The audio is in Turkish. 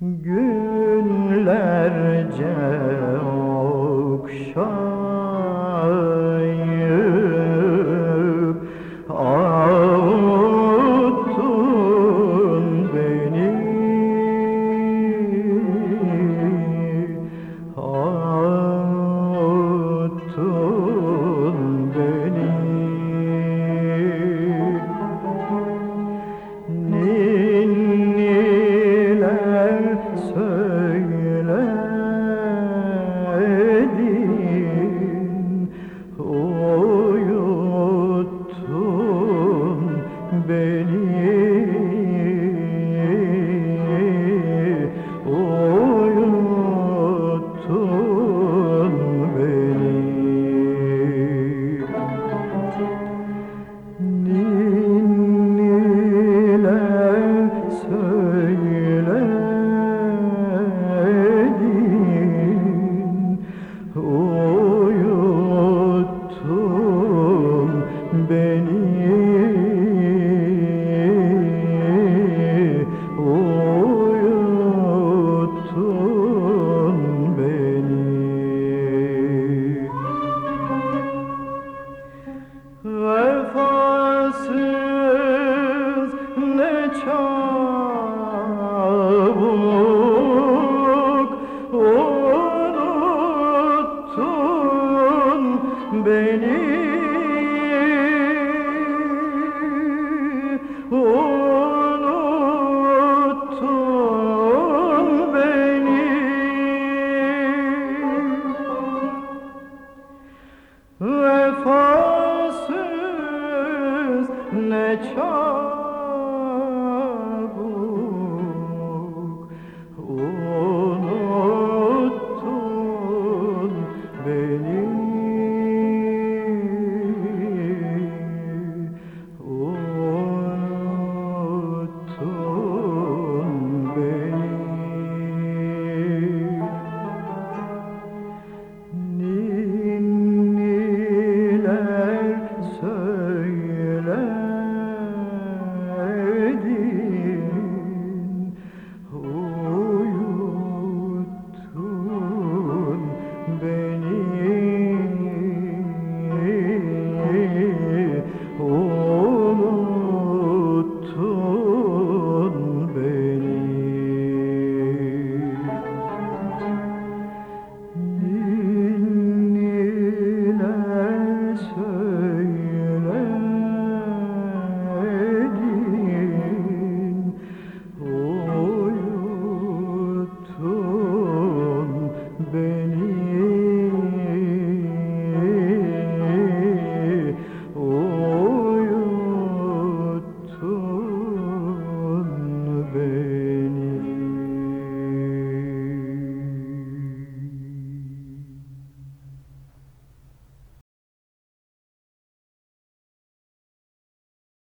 Günlerce okşayıp Vefasız ne çabuk unuttun beni. Oh.